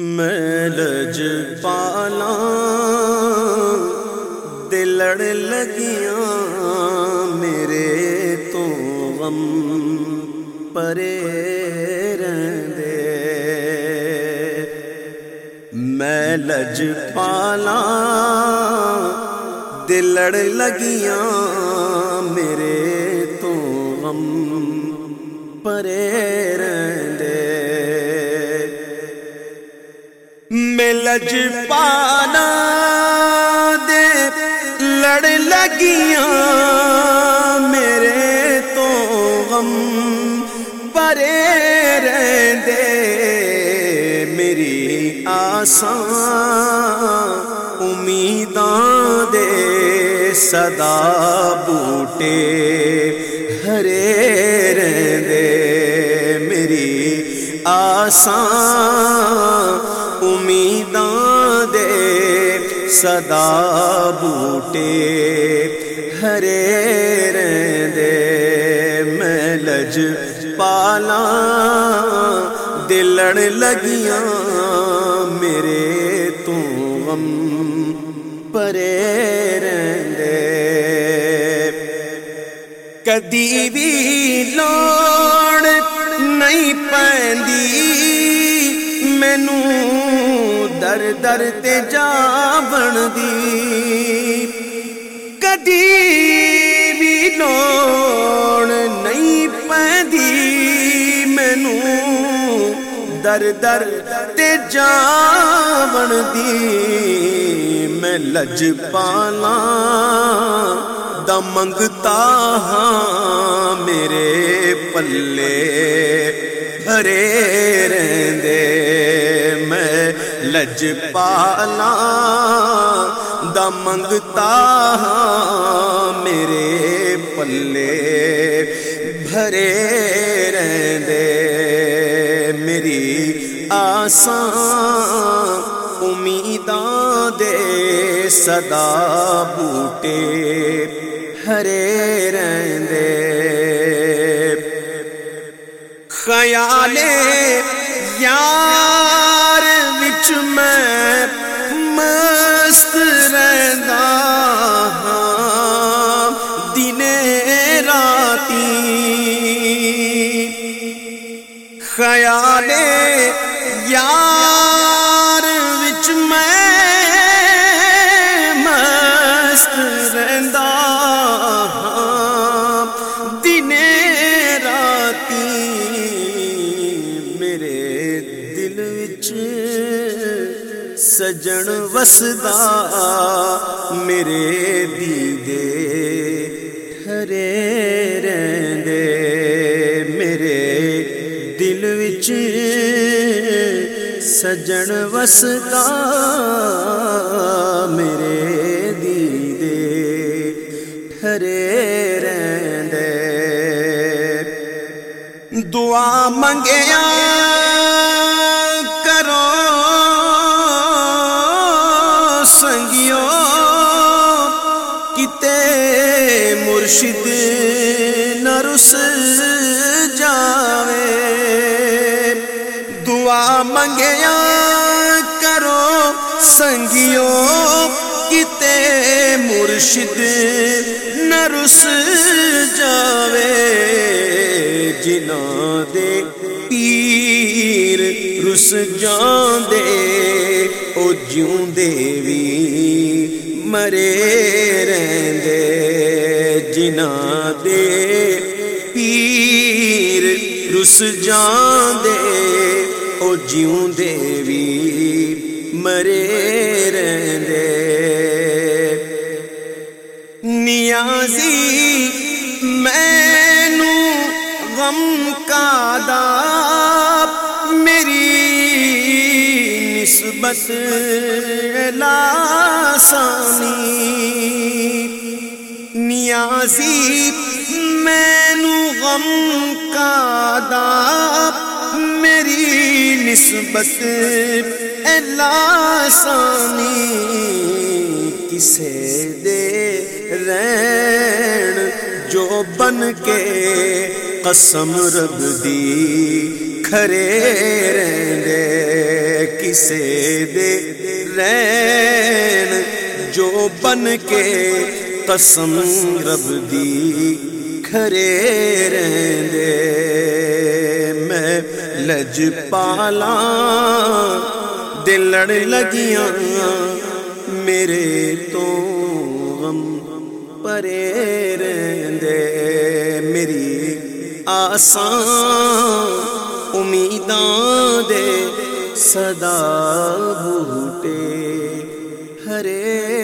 میں لج پالا دلڑ لگیاں میرے تو غم پرے رہندے۔ میں لج پالا دلڑ لگیاں میرے تو غم پرے رہندے۔ لج پالا دے، لڑ لگیاں میرے تو غم پرے رہندے، میری آسان امیداں دے صدا بوٹے ہرے رہندے، میری آسان صدا بوٹے ہرے رہندے میں لج پالا، دلڑ لگیاں میرے تو غم پرے رہندے کدی بھی لوڑ نہیں پیندی در در تے جا بندی کدی بھی لوڑ نہیں پیندی مینو۔ در در تے جا بندی میں لج پالا دا منگتا ہاں میرے پلے۔ بھرے رہندے۔ لج پالا دا منگتا ہاں میرے پلے بھرے رہندے۔ میری آسان امیداں دے صدا بوٹے ہرے رہندے۔ خیال یار خیال یار وچ میں مست رہندا ہاں۔ دنے راتی میرے دل وچ سجن وسدا۔ میرے دیدے ہرے سجن وستا میرے دیدے ہرے رہندے دعا منگیا دعا کرو سنگیو کتے مرشد نرس جاوے جنا دے پیر رس جان دے او جیوں دے وی مرے رہندے جنا دے پیر رس جان دے او جیوں دے وی مرے رہندے نیازی مینو غم کا دا میری نسبت لاسانی نیازی مینو غم کا دا نسبت لاسانی کسے دے رین جو بن کے قسم رب دی کھرے رہندے، کسے دے رین جو بن کے قسم رب دی کھرے رہندے۔ میں لج پالا، دلڑ لگیاں، میرے تو غم پرے رہندے۔ میری آسان امیداں دے صدا بوٹے۔ ہرے